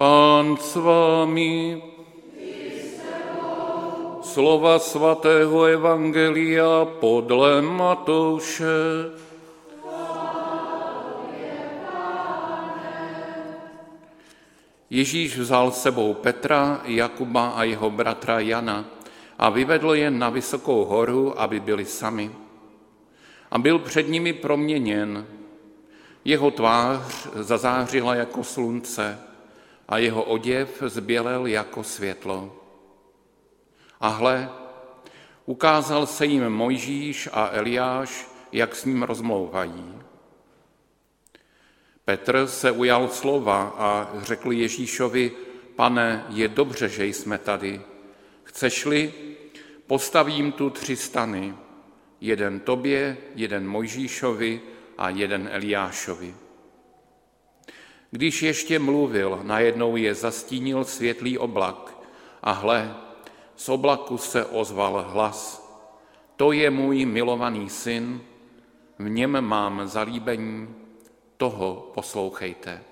Pán s vámi. Slova svatého Evangelia podle Matouše. Ježíš vzal sebou Petra, Jakuba a jeho bratra Jana a vyvedl je na vysokou horu, aby byli sami. A byl před nimi proměněn. Jeho tvář zazářila jako slunce a jeho oděv zbělel jako světlo. A hle, ukázal se jim Mojžíš a Eliáš, jak s ním rozmlouvají. Petr se ujal slova a řekl Ježíšovi, pane, je dobře, že jsme tady. Chceš-li, postavím tu tři stany, jeden tobě, jeden Mojžíšovi a jeden Eliášovi. Když ještě mluvil, najednou je zastínil světlý oblak a hle, z oblaku se ozval hlas. To je můj milovaný syn, v něm mám zalíbení, toho poslouchejte.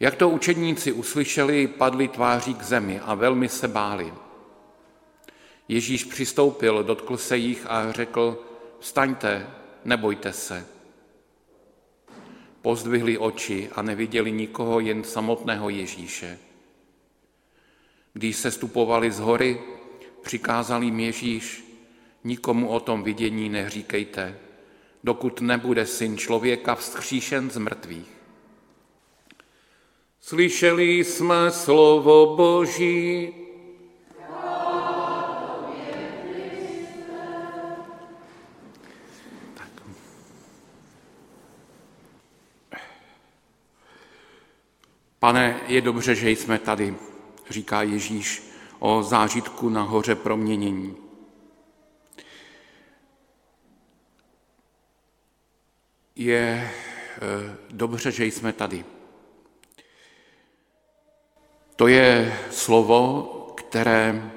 Jak to učedníci uslyšeli, padli tváří k zemi a velmi se báli. Ježíš přistoupil, dotkl se jich a řekl, vstaňte, nebojte se. Pozdvihli oči a neviděli nikoho, jen samotného Ježíše. Když se stupovali z hory, přikázal jim Ježíš, nikomu o tom vidění neříkejte, dokud nebude syn člověka vzkříšen z mrtvých. Slyšeli jsme slovo Boží. Pane, je dobře, že jsme tady, říká Ježíš o zážitku na hoře proměnění. Je eh, dobře, že jsme tady. To je slovo, které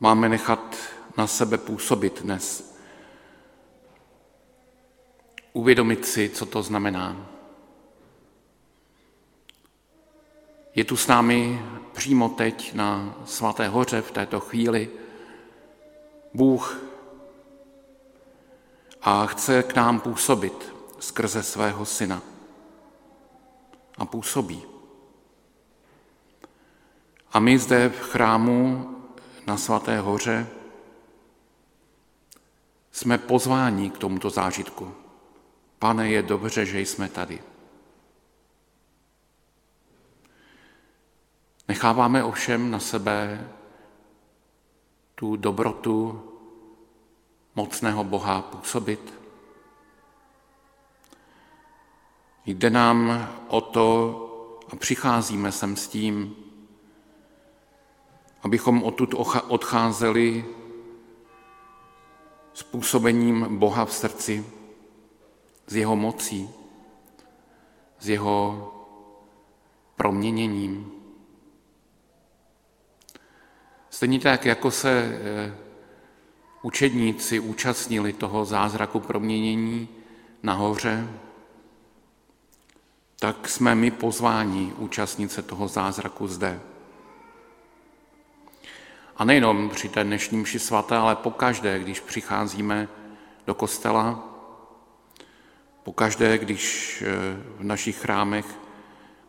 máme nechat na sebe působit dnes. Uvědomit si, co to znamená. Je tu s námi přímo teď na Svaté hoře v této chvíli Bůh a chce k nám působit skrze svého syna. A působí. A my zde v chrámu na Svaté hoře jsme pozváni k tomuto zážitku. Pane, je dobře, že jsme tady. Necháváme ovšem na sebe tu dobrotu mocného Boha působit. Jde nám o to a přicházíme sem s tím, abychom odtud odcházeli s působením Boha v srdci, s jeho mocí, s jeho proměněním. Stejně tak, jako se eh, učedníci účastnili toho zázraku proměnění nahoře, tak jsme my pozváni účastnit se toho zázraku zde. A nejenom při té dnešní mši svaté, ale pokaždé, když přicházíme do kostela, pokaždé, když eh, v našich chrámech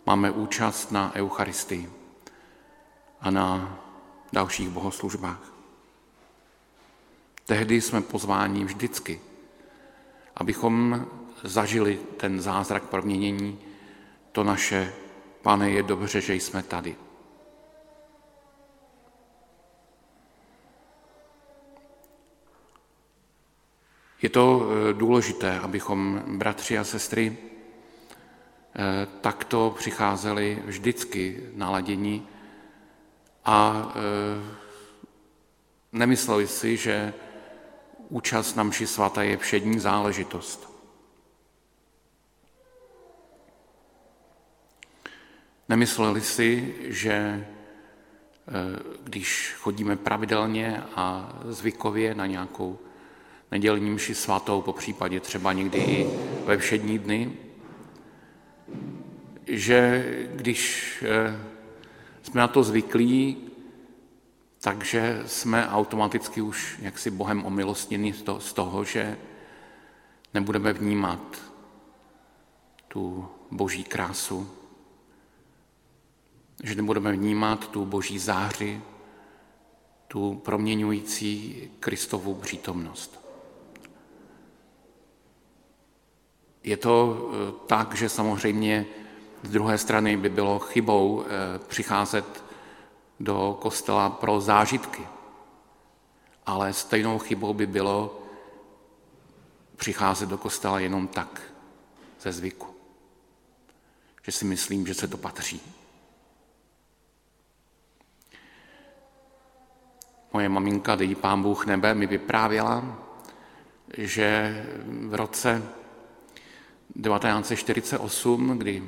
máme účast na Eucharistii a na dalších bohoslužbách. Tehdy jsme pozváni vždycky, abychom zažili ten zázrak proměnění, to naše, pane, je dobře, že jsme tady. Je to eh, důležité, abychom bratři a sestry eh, takto přicházeli vždycky naladění a eh, nemysleli si, že účast na mši svaté je všední záležitost. Nemysleli si, že když chodíme pravidelně a zvykově na nějakou nedělní mši svatou, po případě třeba někdy i ve všední dny, že když eh, jsme na to zvyklí, takže jsme automaticky už jaksi Bohem omilostněni z toho, že nebudeme vnímat tu boží krásu, že nebudeme vnímat tu boží záři, tu proměňující Kristovu přítomnost. Je to eh, tak, že samozřejmě z druhé strany by bylo chybou eh, přicházet do kostela pro zážitky, ale stejnou chybou by bylo přicházet do kostela jenom tak, ze zvyku. Že si myslím, že se to patří. Moje maminka, dej pán Bůh nebe, mi vyprávěla, že v roce 1948, kdy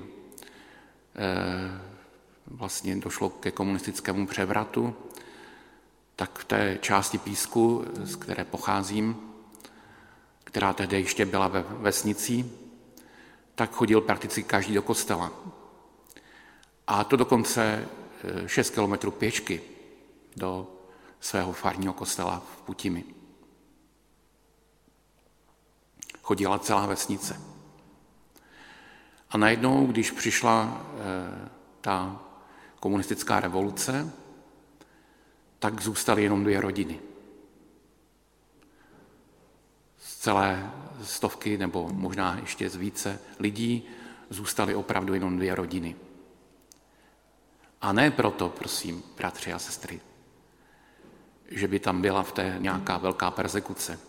vlastně došlo ke komunistickému převratu, tak v té části písku, z které pocházím, která tehdy ještě byla ve vesnicí, tak chodil prakticky každý do kostela. A to dokonce 6 eh, kilometrů pěšky do svého farního kostela v Putimi. Chodila celá vesnice. A najednou, když přišla eh, ta komunistická revoluce, tak zůstaly jenom dvě rodiny. Z celé stovky nebo možná ještě z více lidí zůstaly opravdu jenom dvě rodiny. A ne proto, prosím, bratři a sestry, že by tam byla v té nějaká velká persekuce.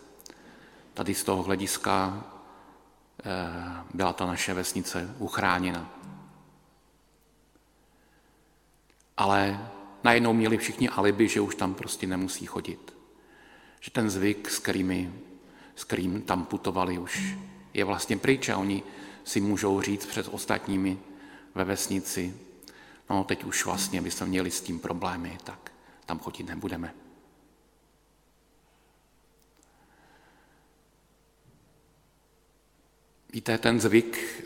Tady z toho hlediska byla ta naše vesnice uchráněna. Ale najednou měli všichni alibi, že už tam prostě nemusí chodit. Že ten zvyk, s, kterými, s kterým tam putovali, už je vlastně pryč a oni si můžou říct před ostatními ve vesnici, no teď už vlastně bychom měli s tím problémy, tak tam chodit nebudeme. Víte, ten zvyk eh,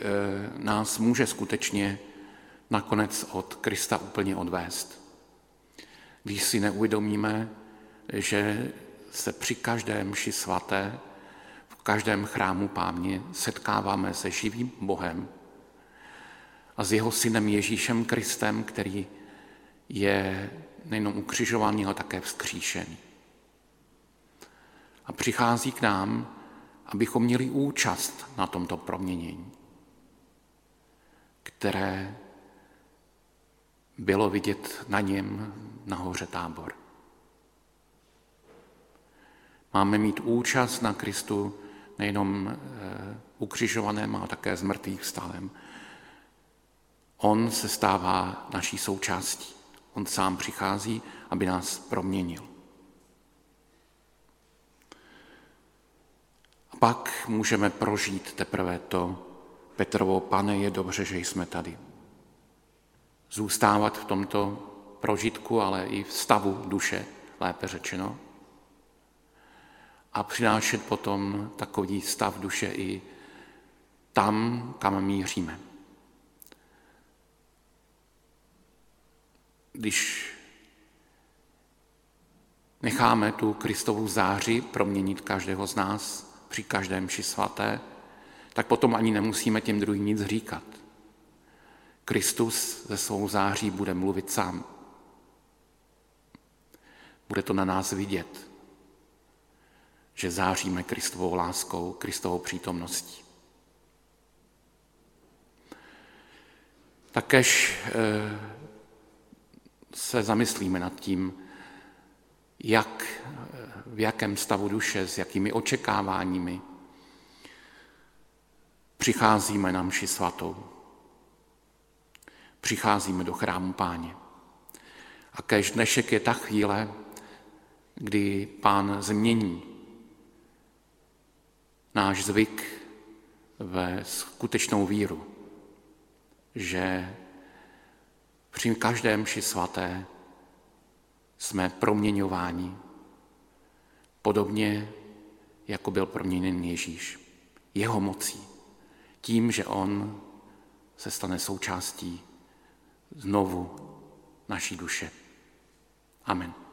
nás může skutečně nakonec od Krista úplně odvést. Když si neuvědomíme, že se při každé mši svaté, v každém chrámu pámě setkáváme se živým Bohem a s jeho synem Ježíšem Kristem, který je nejenom ukřižovaný, ale také vzkříšený. A přichází k nám, abychom měli účast na tomto proměnění, které bylo vidět na něm nahoře tábor. Máme mít účast na Kristu nejenom eh, ukřižovaném, ale také z mrtvých vstalem. On se stává naší součástí. On sám přichází, aby nás proměnil. Pak můžeme prožít teprve to, Petrovo, pane, je dobře, že jsme tady zůstávat v tomto prožitku, ale i v stavu duše, lépe řečeno. A přinášet potom takový stav duše i tam, kam míříme. Když necháme tu Kristovu záři proměnit každého z nás při každém mši svaté, tak potom ani nemusíme těm druhým nic říkat. Kristus ze svou září bude mluvit sám. Bude to na nás vidět, že záříme Kristovou láskou, Kristovou přítomností. Takež eh, se zamyslíme nad tím, jak, v jakém stavu duše, s jakými očekáváními přicházíme na mši svatou přicházíme do chrámu páně. A kež dnešek je ta chvíle, kdy pán změní náš zvyk ve skutečnou víru, že při každém mši svaté jsme proměňováni, podobně jako byl proměněn Ježíš, jeho mocí, tím, že on se stane součástí znovu naší duše. Amen.